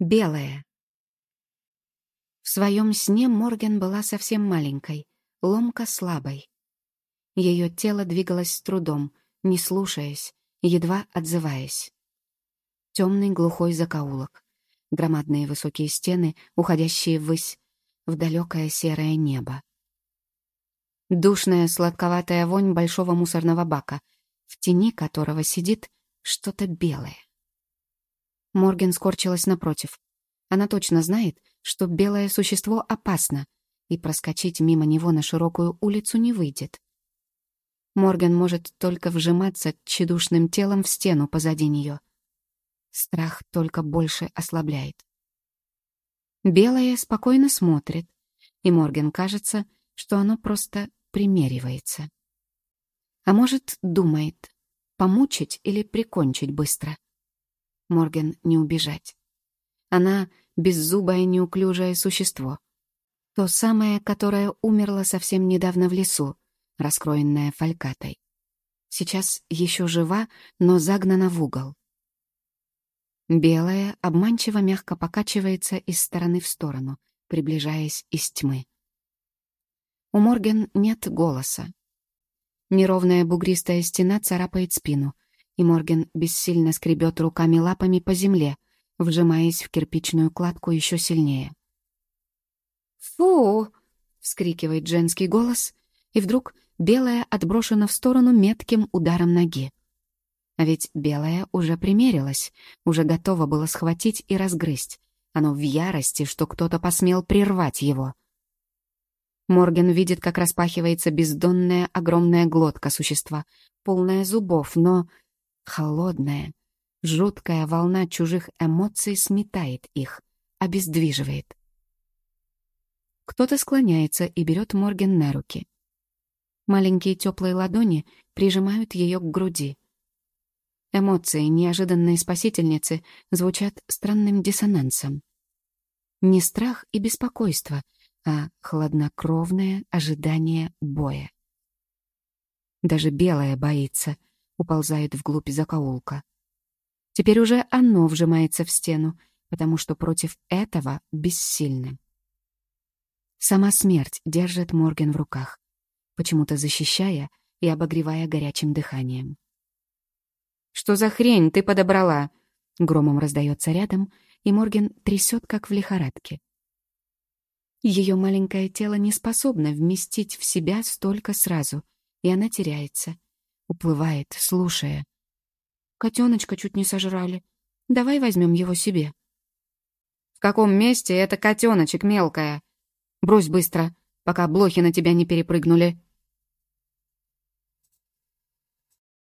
Белая. В своем сне Морген была совсем маленькой, ломко слабой. Ее тело двигалось с трудом, не слушаясь, едва отзываясь. Темный глухой закоулок, громадные высокие стены, уходящие ввысь, в далекое серое небо. Душная сладковатая вонь большого мусорного бака, в тени которого сидит что-то белое. Морген скорчилась напротив. Она точно знает, что белое существо опасно, и проскочить мимо него на широкую улицу не выйдет. Морген может только вжиматься тщедушным телом в стену позади нее. Страх только больше ослабляет. Белое спокойно смотрит, и Морген кажется, что оно просто примеривается. А может, думает, помучить или прикончить быстро. Морген не убежать. Она — беззубое неуклюжее существо. То самое, которое умерло совсем недавно в лесу, раскроенное фалькатой. Сейчас еще жива, но загнана в угол. Белая обманчиво мягко покачивается из стороны в сторону, приближаясь из тьмы. У Морген нет голоса. Неровная бугристая стена царапает спину — и Морген бессильно скребет руками-лапами по земле, вжимаясь в кирпичную кладку еще сильнее. «Фу!» — вскрикивает женский голос, и вдруг белая отброшена в сторону метким ударом ноги. А ведь белая уже примерилась, уже готова была схватить и разгрызть. Оно в ярости, что кто-то посмел прервать его. Морген видит, как распахивается бездонная огромная глотка существа, полная зубов, но Холодная, жуткая волна чужих эмоций сметает их, обездвиживает. Кто-то склоняется и берет Морген на руки. Маленькие теплые ладони прижимают ее к груди. Эмоции неожиданной спасительницы звучат странным диссонансом. Не страх и беспокойство, а хладнокровное ожидание боя. Даже белая боится — уползает вглубь закоулка. Теперь уже оно вжимается в стену, потому что против этого бессильны. Сама смерть держит Морген в руках, почему-то защищая и обогревая горячим дыханием. «Что за хрень ты подобрала?» Громом раздается рядом, и Морген трясет, как в лихорадке. Ее маленькое тело не способно вместить в себя столько сразу, и она теряется, Уплывает, слушая. Котеночка чуть не сожрали. Давай возьмем его себе. В каком месте это котеночек мелкая? Брось быстро, пока блохи на тебя не перепрыгнули.